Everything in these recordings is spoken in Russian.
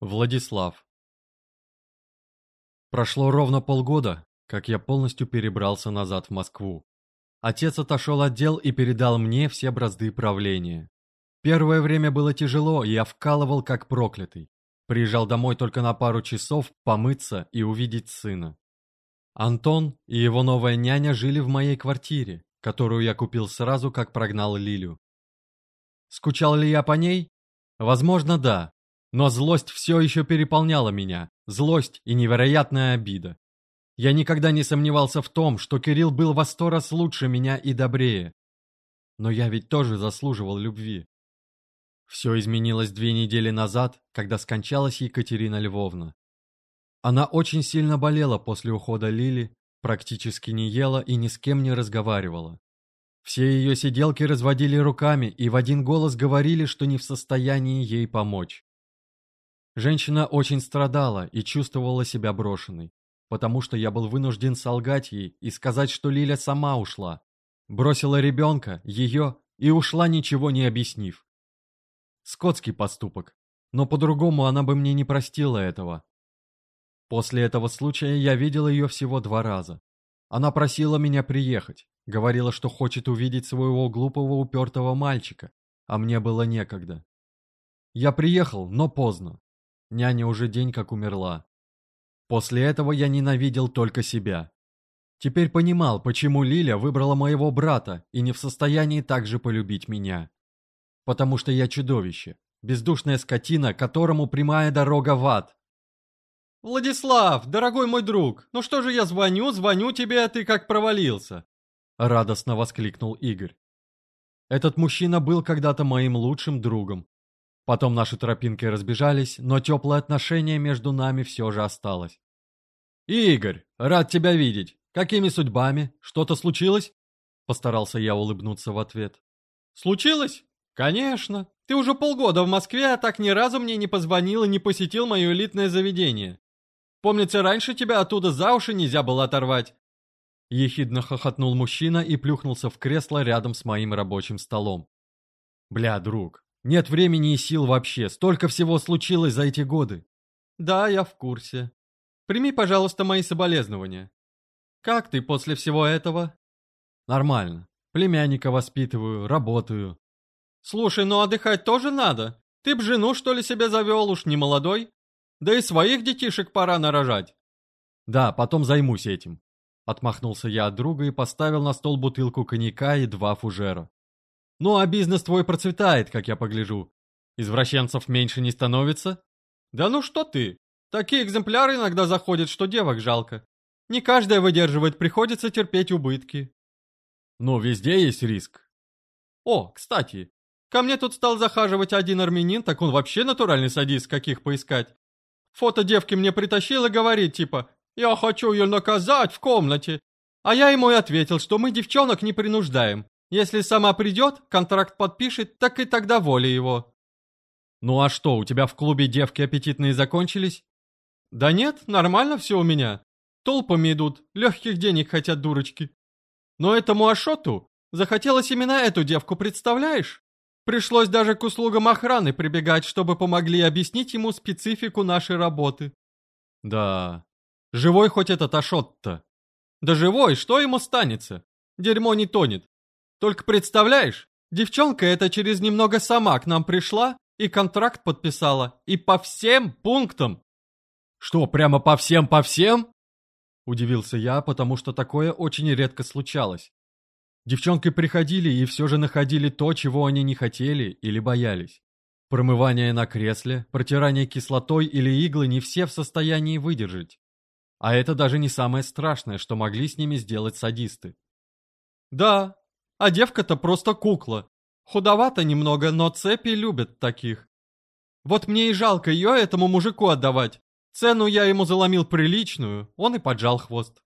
Владислав. Прошло ровно полгода, как я полностью перебрался назад в Москву. Отец отошел от дел и передал мне все бразды правления. Первое время было тяжело, и я вкалывал как проклятый. Приезжал домой только на пару часов помыться и увидеть сына. Антон и его новая няня жили в моей квартире, которую я купил сразу, как прогнал Лилю. Скучал ли я по ней? Возможно, да. Но злость все еще переполняла меня, злость и невероятная обида. Я никогда не сомневался в том, что Кирилл был во сто раз лучше меня и добрее. Но я ведь тоже заслуживал любви. Все изменилось две недели назад, когда скончалась Екатерина Львовна. Она очень сильно болела после ухода Лили, практически не ела и ни с кем не разговаривала. Все ее сиделки разводили руками и в один голос говорили, что не в состоянии ей помочь. Женщина очень страдала и чувствовала себя брошенной, потому что я был вынужден солгать ей и сказать, что Лиля сама ушла. Бросила ребенка, ее, и ушла, ничего не объяснив. Скотский поступок, но по-другому она бы мне не простила этого. После этого случая я видел ее всего два раза. Она просила меня приехать, говорила, что хочет увидеть своего глупого упертого мальчика, а мне было некогда. Я приехал, но поздно. Няня уже день как умерла. После этого я ненавидел только себя. Теперь понимал, почему Лиля выбрала моего брата и не в состоянии также полюбить меня. Потому что я чудовище, бездушная скотина, которому прямая дорога в ад. «Владислав, дорогой мой друг, ну что же я звоню, звоню тебе, а ты как провалился?» Радостно воскликнул Игорь. Этот мужчина был когда-то моим лучшим другом, Потом наши тропинки разбежались, но теплое отношение между нами все же осталось. «Игорь, рад тебя видеть. Какими судьбами? Что-то случилось?» Постарался я улыбнуться в ответ. «Случилось? Конечно. Ты уже полгода в Москве, а так ни разу мне не позвонил и не посетил мое элитное заведение. Помнится, раньше тебя оттуда за уши нельзя было оторвать». Ехидно хохотнул мужчина и плюхнулся в кресло рядом с моим рабочим столом. «Бля, друг, нет времени и сил вообще, столько всего случилось за эти годы. Да, я в курсе. Прими, пожалуйста, мои соболезнования. Как ты после всего этого? Нормально. Племянника воспитываю, работаю. Слушай, ну отдыхать тоже надо. Ты б жену, что ли, себе завел, уж не молодой? Да и своих детишек пора нарожать. Да, потом займусь этим. Отмахнулся я от друга и поставил на стол бутылку коньяка и два фужера. Ну а бизнес твой процветает, как я погляжу. Извращенцев меньше не становится? Да ну что ты? Такие экземпляры иногда заходят, что девок жалко. Не каждая выдерживает, приходится терпеть убытки. Но везде есть риск. О, кстати, ко мне тут стал захаживать один армянин, так он вообще натуральный садист, каких поискать. Фото девки мне притащил и говорит, типа, я хочу ее наказать в комнате. А я ему и ответил, что мы девчонок не принуждаем. Если сама придет, контракт подпишет, так и тогда воля его. Ну а что, у тебя в клубе девки аппетитные закончились? Да нет, нормально все у меня. Толпами идут, легких денег хотят дурочки. Но этому Ашоту захотелось именно эту девку, представляешь? Пришлось даже к услугам охраны прибегать, чтобы помогли объяснить ему специфику нашей работы. Да, живой хоть этот Ашот-то? Да живой, что ему станется? Дерьмо не тонет. Только представляешь, девчонка эта через немного сама к нам пришла и контракт подписала, и по всем пунктам. Что, прямо по всем, по всем? Удивился я, потому что такое очень редко случалось. Девчонки приходили и все же находили то, чего они не хотели или боялись. Промывание на кресле, протирание кислотой или иглы не все в состоянии выдержать. А это даже не самое страшное, что могли с ними сделать садисты. Да, а девка-то просто кукла. Худовато немного, но цепи любят таких. Вот мне и жалко ее этому мужику отдавать. Цену я ему заломил приличную, он и поджал хвост.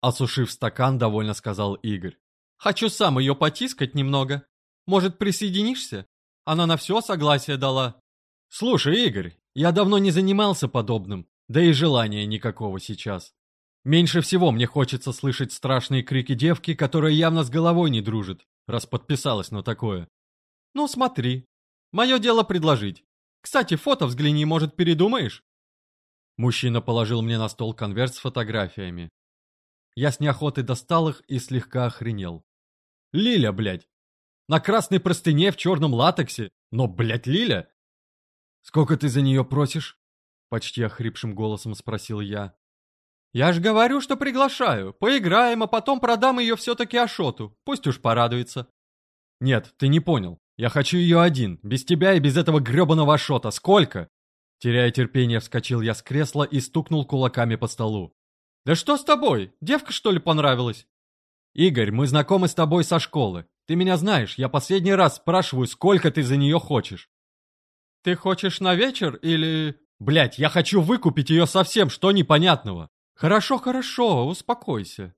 Осушив стакан, довольно сказал Игорь. Хочу сам ее потискать немного. Может, присоединишься? Она на все согласие дала. Слушай, Игорь, я давно не занимался подобным, да и желания никакого сейчас. Меньше всего мне хочется слышать страшные крики девки, которая явно с головой не дружит, раз подписалась на такое. Ну смотри, мое дело предложить. Кстати, фото взгляни, может, передумаешь?» Мужчина положил мне на стол конверт с фотографиями. Я с неохотой достал их и слегка охренел. Лиля, блядь! На красной простыне в черном латексе, но, блядь, Лиля! «Сколько ты за нее просишь?» Почти охрипшим голосом спросил я. «Я ж говорю, что приглашаю. Поиграем, а потом продам ее все-таки Ашоту. Пусть уж порадуется». «Нет, ты не понял. Я хочу ее один, без тебя и без этого гребаного Ашота. Сколько?» Теряя терпение, вскочил я с кресла и стукнул кулаками по столу. «Да что с тобой? Девка, что ли, понравилась?» «Игорь, мы знакомы с тобой со школы. Ты меня знаешь, я последний раз спрашиваю, сколько ты за нее хочешь». «Ты хочешь на вечер или...» Блять, я хочу выкупить ее совсем, что непонятного. Хорошо, хорошо, успокойся.